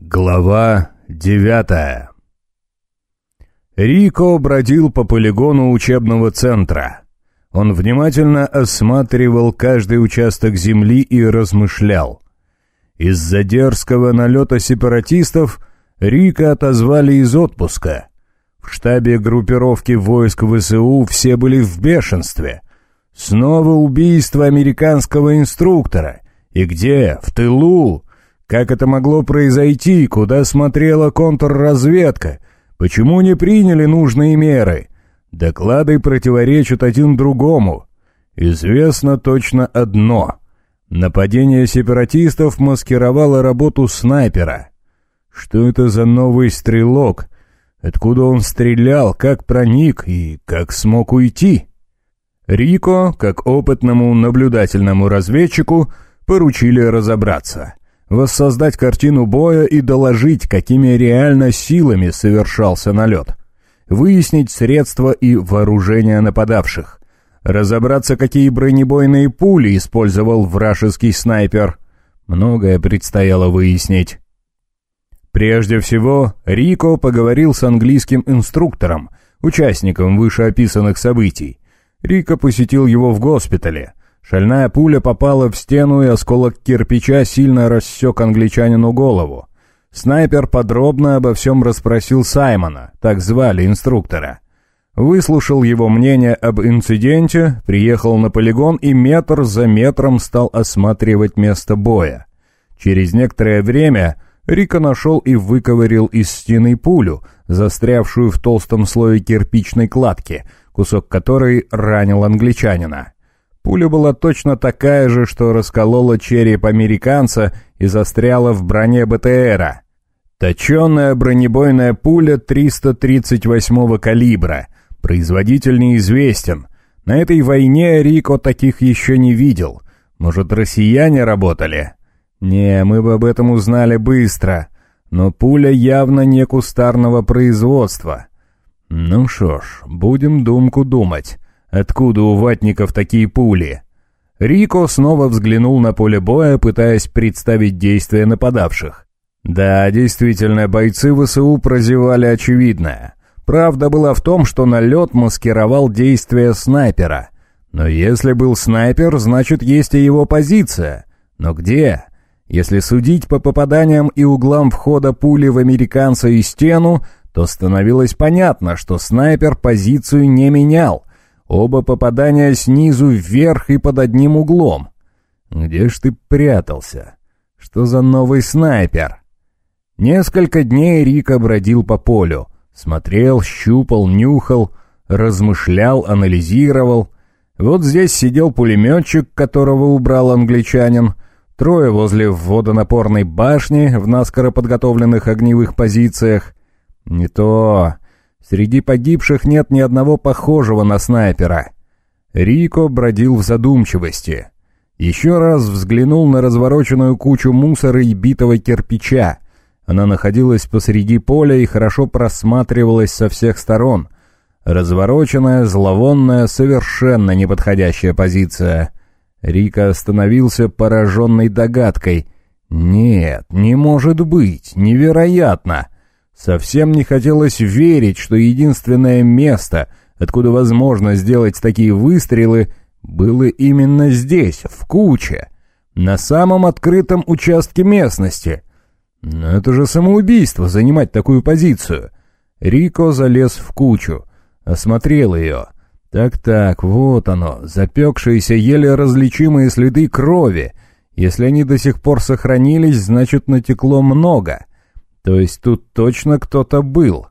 Глава девятая Рико бродил по полигону учебного центра. Он внимательно осматривал каждый участок земли и размышлял. Из-за дерзкого налета сепаратистов Рика отозвали из отпуска. В штабе группировки войск ВСУ все были в бешенстве. Снова убийство американского инструктора. И где? В тылу. Как это могло произойти? Куда смотрела контрразведка? Почему не приняли нужные меры? Доклады противоречат один другому. Известно точно одно. Нападение сепаратистов маскировало работу снайпера. Что это за новый стрелок? Откуда он стрелял, как проник и как смог уйти? Рико, как опытному наблюдательному разведчику, поручили разобраться, воссоздать картину боя и доложить, какими реально силами совершался налет, выяснить средства и вооружение нападавших, разобраться, какие бронебойные пули использовал вражеский снайпер. Многое предстояло выяснить. Прежде всего, Рико поговорил с английским инструктором, участником вышеописанных событий. Рико посетил его в госпитале, Шальная пуля попала в стену, и осколок кирпича сильно рассек англичанину голову. Снайпер подробно обо всем расспросил Саймона, так звали инструктора. Выслушал его мнение об инциденте, приехал на полигон и метр за метром стал осматривать место боя. Через некоторое время Рика нашел и выковырил из стены пулю, застрявшую в толстом слое кирпичной кладки, кусок которой ранил англичанина. Пуля была точно такая же, что расколола череп американца и застряла в броне БТРа. Точенная бронебойная пуля 338-го калибра. Производитель неизвестен. На этой войне Рико таких еще не видел. Может, россияне работали? Не, мы бы об этом узнали быстро. Но пуля явно не кустарного производства. Ну что ж, будем думку думать. Откуда у ватников такие пули? Рико снова взглянул на поле боя, пытаясь представить действия нападавших. Да, действительно, бойцы ВСУ прозевали очевидное. Правда была в том, что налет маскировал действия снайпера. Но если был снайпер, значит есть и его позиция. Но где? Если судить по попаданиям и углам входа пули в американца и стену, то становилось понятно, что снайпер позицию не менял, Оба попадания снизу вверх и под одним углом. Где ж ты прятался? Что за новый снайпер? Несколько дней Рика бродил по полю. Смотрел, щупал, нюхал, размышлял, анализировал. Вот здесь сидел пулеметчик, которого убрал англичанин. Трое возле водонапорной башни в наскоро подготовленных огневых позициях. Не то... Среди погибших нет ни одного похожего на снайпера. Рико бродил в задумчивости. Еще раз взглянул на развороченную кучу мусора и битого кирпича. Она находилась посреди поля и хорошо просматривалась со всех сторон. Развороченная, зловонная, совершенно неподходящая позиция. Рика остановился пораженной догадкой. «Нет, не может быть, невероятно!» Совсем не хотелось верить, что единственное место, откуда возможно сделать такие выстрелы, было именно здесь, в куче, на самом открытом участке местности. Но это же самоубийство, занимать такую позицию. Рико залез в кучу, осмотрел ее. Так-так, вот оно, запекшиеся еле различимые следы крови. Если они до сих пор сохранились, значит натекло много. То есть тут точно кто-то был.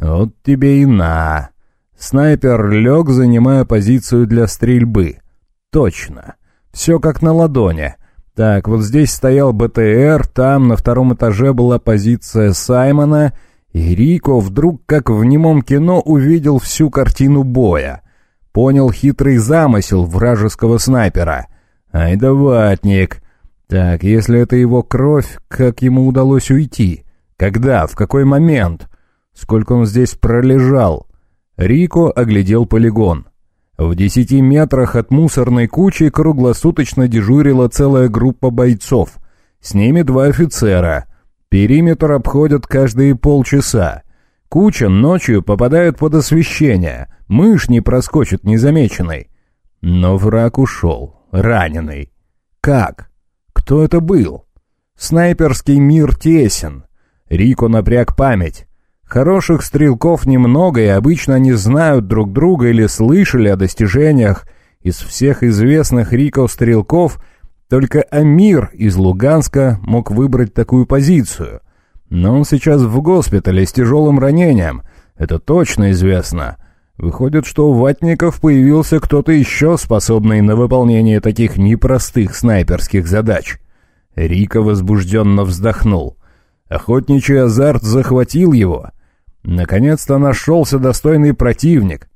Вот тебе и на. Снайпер лег, занимая позицию для стрельбы. Точно. Все как на ладони. Так, вот здесь стоял БТР, там на втором этаже была позиция Саймона, и Рико вдруг, как в немом кино, увидел всю картину боя. Понял хитрый замысел вражеского снайпера. Ай да ватник. Так, если это его кровь, как ему удалось уйти? Когда? В какой момент? Сколько он здесь пролежал? Рико оглядел полигон. В десяти метрах от мусорной кучи круглосуточно дежурила целая группа бойцов. С ними два офицера. Периметр обходят каждые полчаса. Куча ночью попадает под освещение. Мышь не проскочит незамеченной. Но враг ушел, раненый. Как? Кто это был? Снайперский мир тесен. Рико напряг память. Хороших стрелков немного, и обычно они знают друг друга или слышали о достижениях. Из всех известных Рико стрелков только Амир из Луганска мог выбрать такую позицию. Но он сейчас в госпитале с тяжелым ранением. Это точно известно. Выходит, что у ватников появился кто-то еще, способный на выполнение таких непростых снайперских задач. Рика возбужденно вздохнул. Охотничий азарт захватил его. Наконец-то нашелся достойный противник.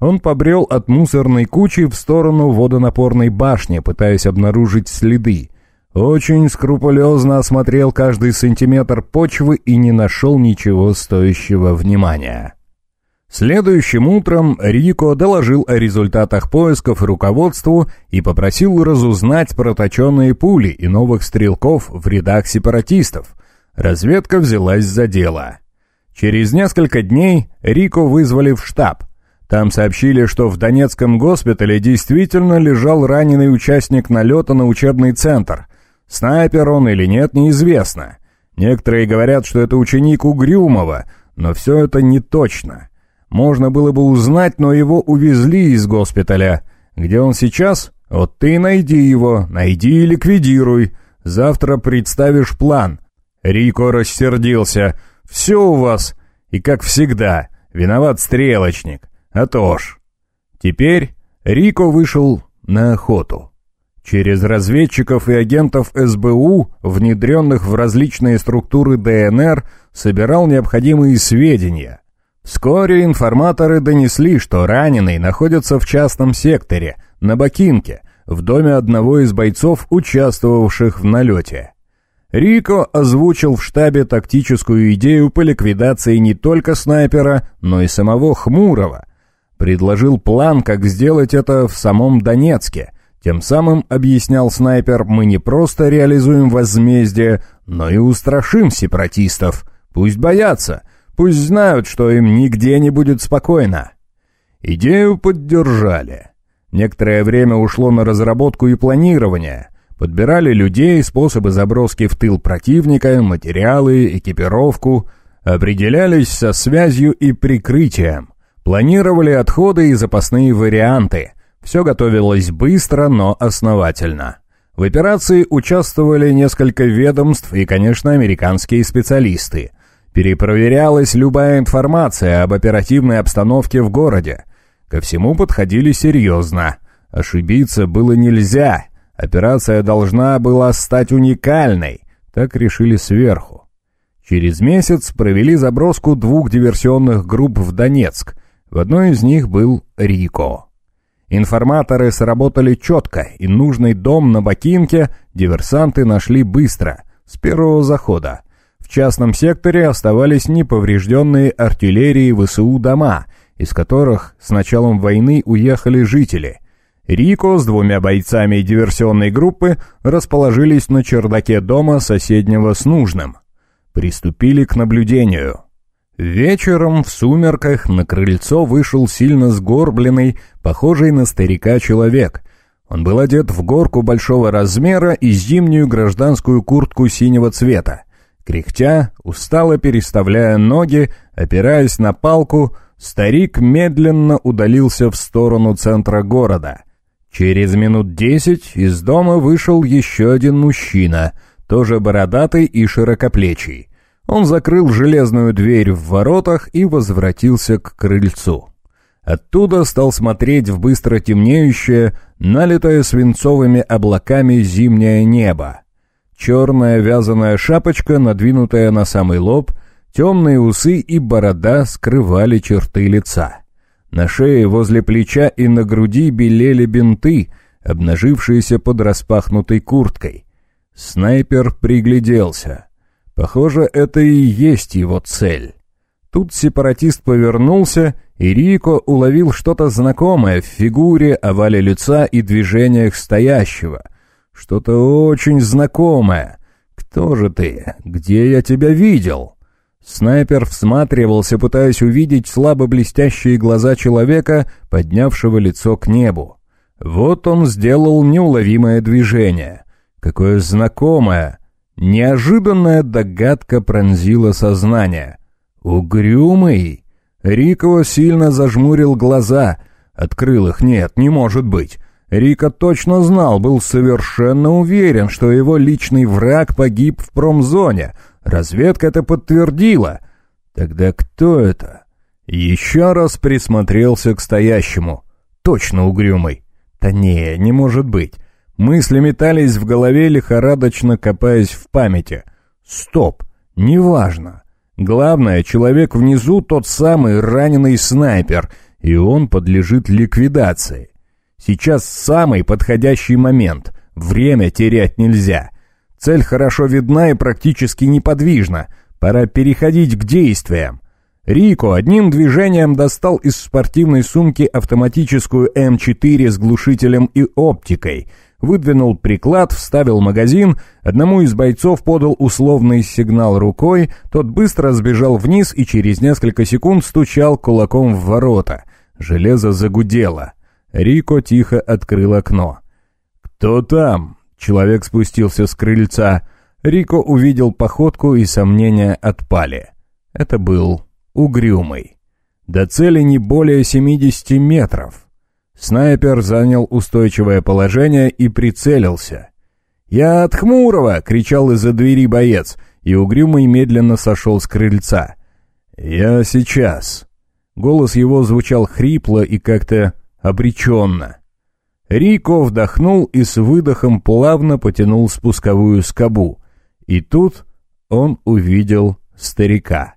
Он побрел от мусорной кучи в сторону водонапорной башни, пытаясь обнаружить следы. Очень скрупулезно осмотрел каждый сантиметр почвы и не нашел ничего стоящего внимания. Следующим утром Рико доложил о результатах поисков руководству и попросил разузнать проточенные пули и новых стрелков в рядах сепаратистов. Разведка взялась за дело. Через несколько дней Рико вызвали в штаб. Там сообщили, что в Донецком госпитале действительно лежал раненый участник налета на учебный центр. Снайпер он или нет, неизвестно. Некоторые говорят, что это ученик Угрюмова, но все это не точно. Можно было бы узнать, но его увезли из госпиталя. Где он сейчас? Вот ты найди его, найди и ликвидируй. Завтра представишь план. Рико рассердился. «Все у вас, и как всегда, виноват стрелочник. А то ж». Теперь Рико вышел на охоту. Через разведчиков и агентов СБУ, внедренных в различные структуры ДНР, собирал необходимые сведения. Вскоре информаторы донесли, что раненый находится в частном секторе, на Бакинке, в доме одного из бойцов, участвовавших в налете. Рико озвучил в штабе тактическую идею по ликвидации не только снайпера, но и самого Хмурого. Предложил план, как сделать это в самом Донецке. Тем самым, объяснял снайпер, мы не просто реализуем возмездие, но и устрашим сепаратистов. Пусть боятся, пусть знают, что им нигде не будет спокойно. Идею поддержали. Некоторое время ушло на разработку и планирование – Подбирали людей, способы заброски в тыл противника, материалы, экипировку. Определялись со связью и прикрытием. Планировали отходы и запасные варианты. Все готовилось быстро, но основательно. В операции участвовали несколько ведомств и, конечно, американские специалисты. Перепроверялась любая информация об оперативной обстановке в городе. Ко всему подходили серьезно. Ошибиться было нельзя, Операция должна была стать уникальной, так решили сверху. Через месяц провели заброску двух диверсионных групп в Донецк. В одной из них был Рико. Информаторы сработали четко, и нужный дом на Бакинке диверсанты нашли быстро, с первого захода. В частном секторе оставались неповрежденные артиллерии ВСУ дома, из которых с началом войны уехали жители – Рико с двумя бойцами диверсионной группы расположились на чердаке дома соседнего с нужным. Приступили к наблюдению. Вечером в сумерках на крыльцо вышел сильно сгорбленный, похожий на старика человек. Он был одет в горку большого размера и зимнюю гражданскую куртку синего цвета. Кряхтя, устало переставляя ноги, опираясь на палку, старик медленно удалился в сторону центра города — Через минут десять из дома вышел еще один мужчина, тоже бородатый и широкоплечий. Он закрыл железную дверь в воротах и возвратился к крыльцу. Оттуда стал смотреть в быстро темнеющее, налитое свинцовыми облаками зимнее небо. Черная вязаная шапочка, надвинутая на самый лоб, темные усы и борода скрывали черты лица. На шее возле плеча и на груди белели бинты, обнажившиеся под распахнутой курткой. Снайпер пригляделся. Похоже, это и есть его цель. Тут сепаратист повернулся, и Рико уловил что-то знакомое в фигуре, овале лица и движениях стоящего. Что-то очень знакомое. «Кто же ты? Где я тебя видел?» Снайпер всматривался, пытаясь увидеть слабо блестящие глаза человека, поднявшего лицо к небу. Вот он сделал неуловимое движение. Какое знакомое, неожиданная догадка пронзила сознание. «Угрюмый?» Рико сильно зажмурил глаза. Открыл их. Нет, не может быть. Рика точно знал, был совершенно уверен, что его личный враг погиб в промзоне. Разведка это подтвердила. Тогда кто это? Еще раз присмотрелся к стоящему. Точно угрюмый. Да не, не может быть. Мысли метались в голове, лихорадочно копаясь в памяти. Стоп, неважно. Главное, человек внизу тот самый раненый снайпер, и он подлежит ликвидации. Сейчас самый подходящий момент. Время терять нельзя. Цель хорошо видна и практически неподвижна. Пора переходить к действиям. Рико одним движением достал из спортивной сумки автоматическую М4 с глушителем и оптикой, выдвинул приклад, вставил магазин, одному из бойцов подал условный сигнал рукой, тот быстро сбежал вниз и через несколько секунд стучал кулаком в ворота. Железо загудело. Рико тихо открыл окно. «Кто там?» Человек спустился с крыльца. Рико увидел походку, и сомнения отпали. Это был угрюмый. До цели не более 70 метров. Снайпер занял устойчивое положение и прицелился. «Я от Хмурого!» — кричал из-за двери боец, и угрюмый медленно сошел с крыльца. «Я сейчас». Голос его звучал хрипло и как-то обреченно. Рико вдохнул и с выдохом плавно потянул спусковую скобу. И тут он увидел старика.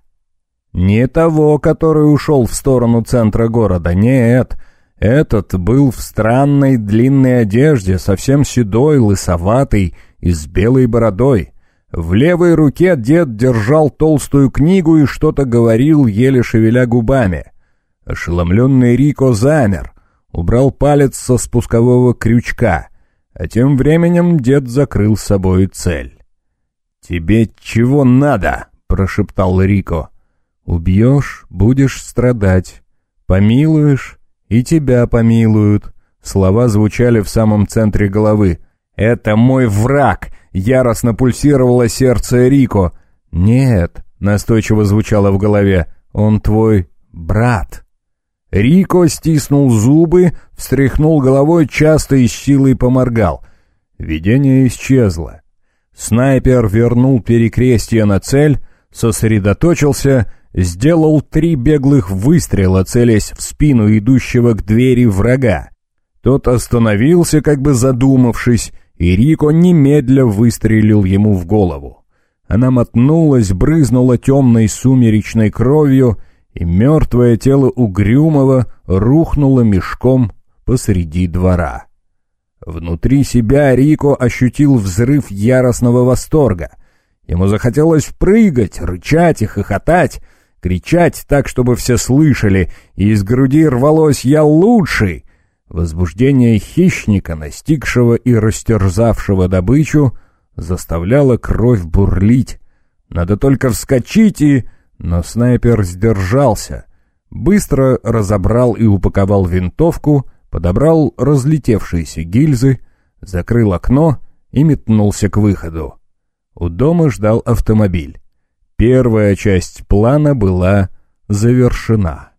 Не того, который ушел в сторону центра города, нет. Этот был в странной длинной одежде, совсем седой, лысоватый и с белой бородой. В левой руке дед держал толстую книгу и что-то говорил, еле шевеля губами. Ошеломленный Рико замер, убрал палец со спускового крючка, а тем временем дед закрыл собой цель. «Тебе чего надо?» — прошептал Рико. «Убьешь — будешь страдать. Помилуешь — и тебя помилуют». Слова звучали в самом центре головы. «Это мой враг!» — яростно пульсировало сердце Рико. «Нет», — настойчиво звучало в голове, — «он твой брат». Рико стиснул зубы, встряхнул головой, часто и с силой поморгал. Видение исчезло. Снайпер вернул перекрестие на цель, сосредоточился, сделал три беглых выстрела, целясь в спину идущего к двери врага. Тот остановился, как бы задумавшись, и Рико немедля выстрелил ему в голову. Она мотнулась, брызнула темной сумеречной кровью — и мертвое тело угрюмого рухнуло мешком посреди двора. Внутри себя Рико ощутил взрыв яростного восторга. Ему захотелось прыгать, рычать и хохотать, кричать так, чтобы все слышали, и из груди рвалось «Я лучший!». Возбуждение хищника, настигшего и растерзавшего добычу, заставляло кровь бурлить. Надо только вскочить и но снайпер сдержался, быстро разобрал и упаковал винтовку, подобрал разлетевшиеся гильзы, закрыл окно и метнулся к выходу. У дома ждал автомобиль. Первая часть плана была завершена.